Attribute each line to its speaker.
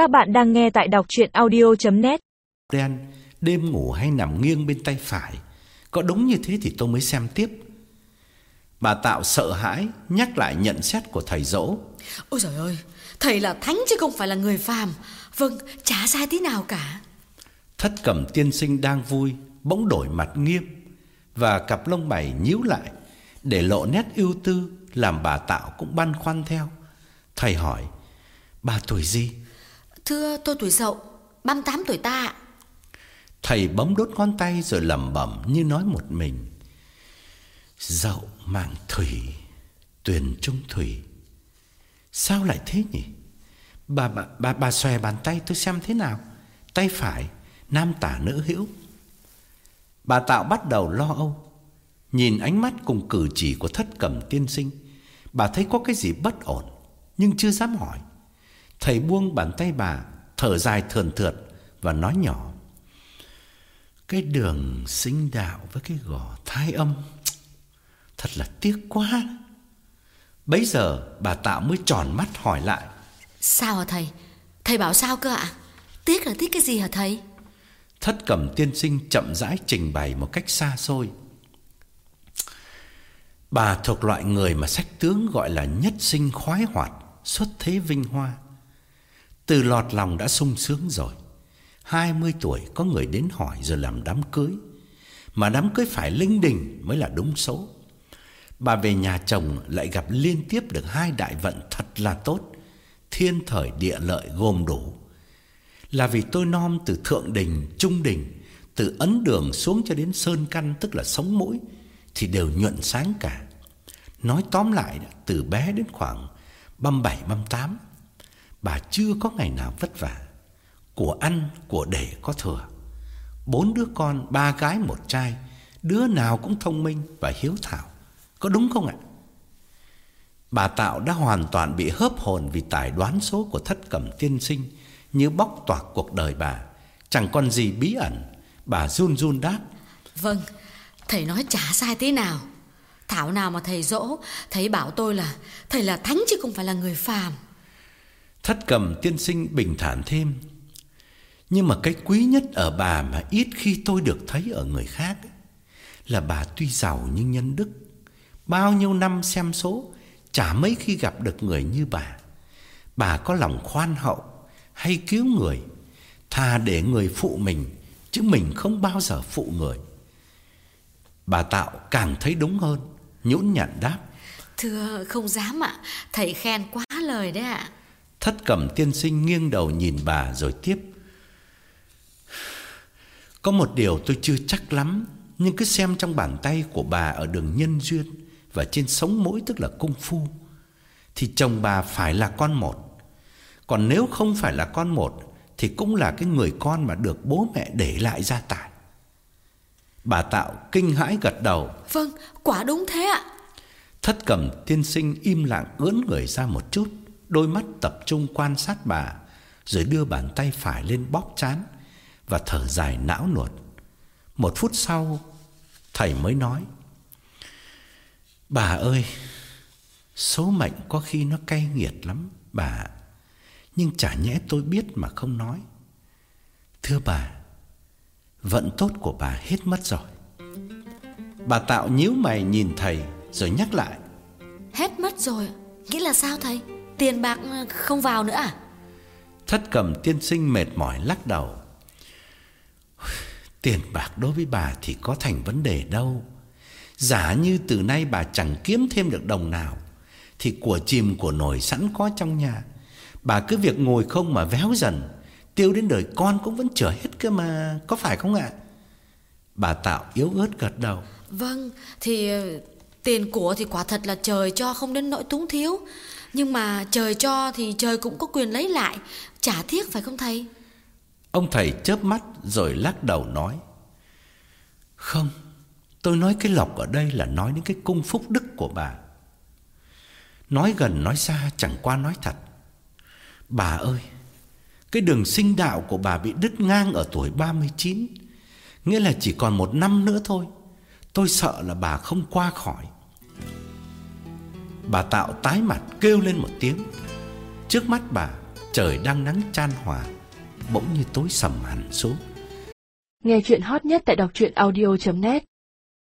Speaker 1: Các bạn đang nghe tại đọc chuyện audio.net
Speaker 2: Đen, đêm ngủ hay nằm nghiêng bên tay phải. Có đúng như thế thì tôi mới xem tiếp. Bà Tạo sợ hãi nhắc lại nhận xét của thầy dỗ.
Speaker 3: Ôi trời ơi, thầy là thánh chứ không phải là người phàm. Vâng, chả sai tí nào cả.
Speaker 2: Thất cẩm tiên sinh đang vui, bỗng đổi mặt nghiêm và cặp lông mày nhíu lại để lộ nét ưu tư làm bà Tạo cũng băn khoăn theo. Thầy hỏi, bà tuổi gì?
Speaker 3: Thưa tôi tuổi dậu, 38 tuổi ta ạ.
Speaker 2: Thầy bấm đốt ngón tay rồi lẩm bẩm như nói một mình. Dậu mạng thủy, tuyền trung thủy. Sao lại thế nhỉ? Bà bà bà bà xòe bàn tay tôi xem thế nào. Tay phải, nam tả nữ hữu. Bà Tạo bắt đầu lo âu. Nhìn ánh mắt cùng cử chỉ của thất cẩm tiên sinh, bà thấy có cái gì bất ổn, nhưng chưa dám hỏi. Thầy buông bàn tay bà, thở dài thườn thượt và nói nhỏ. Cái đường sinh đạo với cái gò thai âm, thật là tiếc quá. Bấy giờ bà Tạo mới tròn mắt hỏi lại.
Speaker 3: Sao hả thầy? Thầy bảo sao cơ ạ? Tiếc là tiếc cái gì hả thầy?
Speaker 2: Thất cẩm tiên sinh chậm rãi trình bày một cách xa xôi. Bà thuộc loại người mà sách tướng gọi là nhất sinh khoái hoạt, xuất thế vinh hoa. Từ lọt lòng đã sung sướng rồi. 20 tuổi có người đến hỏi rồi làm đám cưới. Mà đám cưới phải linh đình mới là đúng số. Bà về nhà chồng lại gặp liên tiếp được hai đại vận thật là tốt. Thiên thời địa lợi gồm đủ. Là vì tôi nom từ thượng đình, trung đình, từ ấn đường xuống cho đến sơn căn tức là sống mũi thì đều nhuận sáng cả. Nói tóm lại từ bé đến khoảng 37 38 bà chưa có ngày nào vất vả. Của ăn, của để có thừa. Bốn đứa con, ba gái một trai, đứa nào cũng thông minh và hiếu thảo. Có đúng không ạ? Bà Tạo đã hoàn toàn bị hớp hồn vì tài đoán số của thất cẩm tiên sinh như bóc toạc cuộc đời bà. Chẳng còn gì bí ẩn. Bà run run đáp.
Speaker 3: Vâng, thầy nói chả sai tí nào. Thảo nào mà thầy dỗ, thầy bảo tôi là thầy là thánh chứ không phải là người phàm.
Speaker 2: Thất cầm tiên sinh bình thản thêm. Nhưng mà cái quý nhất ở bà mà ít khi tôi được thấy ở người khác là bà tuy giàu nhưng nhân đức. Bao nhiêu năm xem số, chả mấy khi gặp được người như bà. Bà có lòng khoan hậu, hay cứu người, thà để người phụ mình, chứ mình không bao giờ phụ người. Bà Tạo càng thấy đúng hơn, nhũn nhặn đáp.
Speaker 3: Thưa không dám ạ, thầy khen quá lời đấy ạ.
Speaker 2: Thất cẩm tiên sinh nghiêng đầu nhìn bà rồi tiếp. Có một điều tôi chưa chắc lắm, nhưng cứ xem trong bàn tay của bà ở đường nhân duyên và trên sống mũi tức là công phu, thì chồng bà phải là con một. Còn nếu không phải là con một, thì cũng là cái người con mà được bố mẹ để lại gia tài. Bà Tạo kinh hãi gật đầu.
Speaker 3: Vâng, quả đúng thế ạ.
Speaker 2: Thất cẩm tiên sinh im lặng ưỡn người ra một chút, đôi mắt tập trung quan sát bà, rồi đưa bàn tay phải lên bóp chán và thở dài não nuột. Một phút sau, thầy mới nói: "Bà ơi, số mệnh có khi nó cay nghiệt lắm, bà. Nhưng chả nhẽ tôi biết mà không nói. Thưa bà, vận tốt của bà hết mất rồi." Bà Tạo nhíu mày nhìn thầy rồi nhắc lại:
Speaker 3: Hết mất rồi, nghĩa là sao thầy? Tiền bạc không vào nữa à?
Speaker 2: Thất cầm tiên sinh mệt mỏi lắc đầu. Tiền bạc đối với bà thì có thành vấn đề đâu. Giả như từ nay bà chẳng kiếm thêm được đồng nào, thì của chìm của nổi sẵn có trong nhà. Bà cứ việc ngồi không mà véo dần, tiêu đến đời con cũng vẫn chở hết cơ mà, có phải không ạ? Bà Tạo yếu ớt gật đầu.
Speaker 3: Vâng, thì tiền của thì quả thật là trời cho không đến nỗi túng thiếu. Nhưng mà trời cho thì trời cũng có quyền lấy lại, chả thiết phải không thầy?
Speaker 2: Ông thầy chớp mắt rồi lắc đầu nói. Không, tôi nói cái lộc ở đây là nói đến cái cung phúc đức của bà. Nói gần nói xa chẳng qua nói thật. Bà ơi, cái đường sinh đạo của bà bị đứt ngang ở tuổi 39, nghĩa là chỉ còn một năm nữa thôi. Tôi sợ là bà không qua khỏi. Bà Tạo tái mặt kêu lên một tiếng. Trước mắt bà, Trời đang nắng chan hòa Bỗng như tối sầm hẳn xuống
Speaker 4: Nghe chuyện hot nhất tại đọc truyện audio.net